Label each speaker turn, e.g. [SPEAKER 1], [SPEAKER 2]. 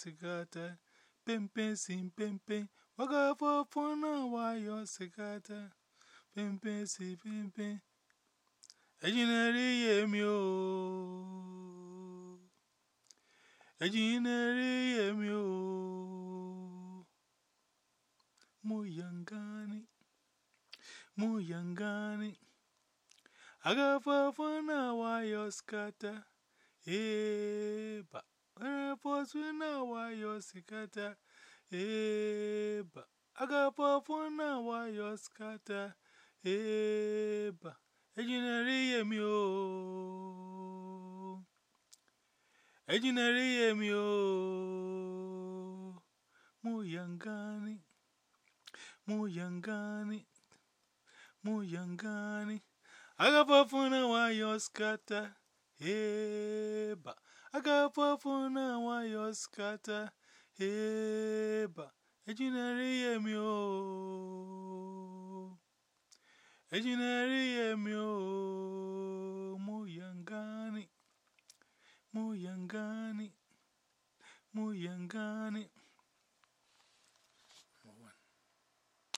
[SPEAKER 1] sikata pempe si pempe wagafọfọ na nwayọ sikata pempe si pempe ejinere ihe mi o. Ejinere ihe mi o. Muyangani muyangani. Agafọfọ na nwayọ sikata eba eh. agafọfọ na nwayọ sikata. Eba. Agafọfọ na nwayọ sikata. Eba. Ejinere ihe mi o. Ejinere ihe mi o. Muyangani. Muyangani. Muyangani. Agafọfọ na nwayọ sikata. Eba na nwayọ sikata eba ejinere ihe mi o. Ejinere ihe mi o. Muyangani muyangani muyangani